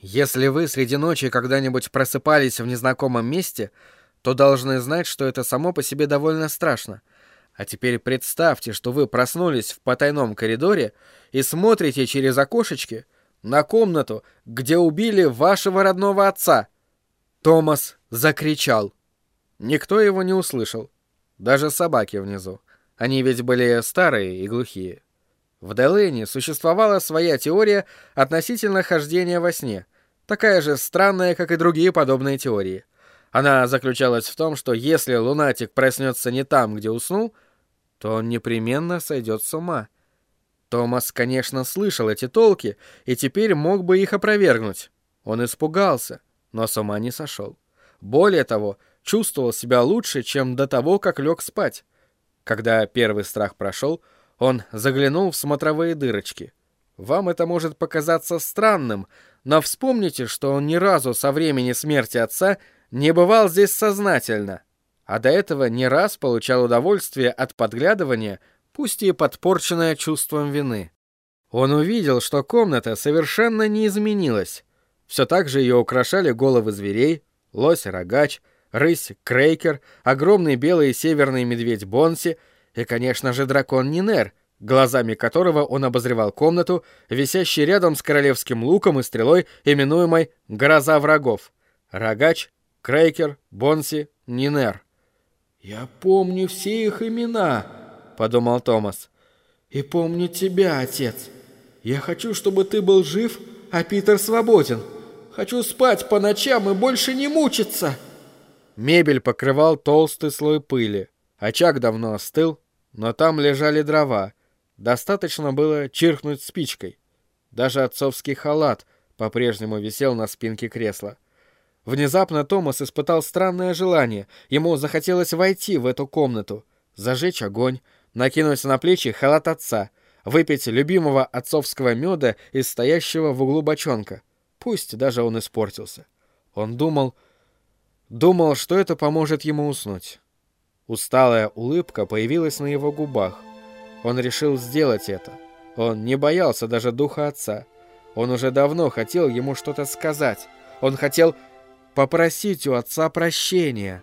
Если вы среди ночи когда-нибудь просыпались в незнакомом месте, то должны знать, что это само по себе довольно страшно. А теперь представьте, что вы проснулись в потайном коридоре и смотрите через окошечки на комнату, где убили вашего родного отца. Томас закричал. Никто его не услышал. Даже собаки внизу. Они ведь были старые и глухие. В Делэне существовала своя теория относительно хождения во сне, такая же странная, как и другие подобные теории. Она заключалась в том, что если лунатик проснется не там, где уснул, то он непременно сойдет с ума. Томас, конечно, слышал эти толки и теперь мог бы их опровергнуть. Он испугался, но с ума не сошел. Более того, чувствовал себя лучше, чем до того, как лег спать. Когда первый страх прошел, он заглянул в смотровые дырочки. Вам это может показаться странным, но вспомните, что он ни разу со времени смерти отца не бывал здесь сознательно, а до этого не раз получал удовольствие от подглядывания, пусть и подпорченное чувством вины. Он увидел, что комната совершенно не изменилась. Все так же ее украшали головы зверей, лось-рогач, рысь Крейкер, огромный белый северный медведь Бонси и, конечно же, дракон Нинер, глазами которого он обозревал комнату, висящий рядом с королевским луком и стрелой, именуемой «Гроза врагов». Рогач, Крейкер, Бонси, Нинер. «Я помню все их имена», — подумал Томас. «И помню тебя, отец. Я хочу, чтобы ты был жив, а Питер свободен. Хочу спать по ночам и больше не мучиться». Мебель покрывал толстый слой пыли. Очаг давно остыл, но там лежали дрова. Достаточно было чиркнуть спичкой. Даже отцовский халат по-прежнему висел на спинке кресла. Внезапно Томас испытал странное желание. Ему захотелось войти в эту комнату, зажечь огонь, накинуть на плечи халат отца, выпить любимого отцовского меда из стоящего в углу бочонка. Пусть даже он испортился. Он думал, Думал, что это поможет ему уснуть. Усталая улыбка появилась на его губах. Он решил сделать это. Он не боялся даже духа отца. Он уже давно хотел ему что-то сказать. Он хотел попросить у отца прощения.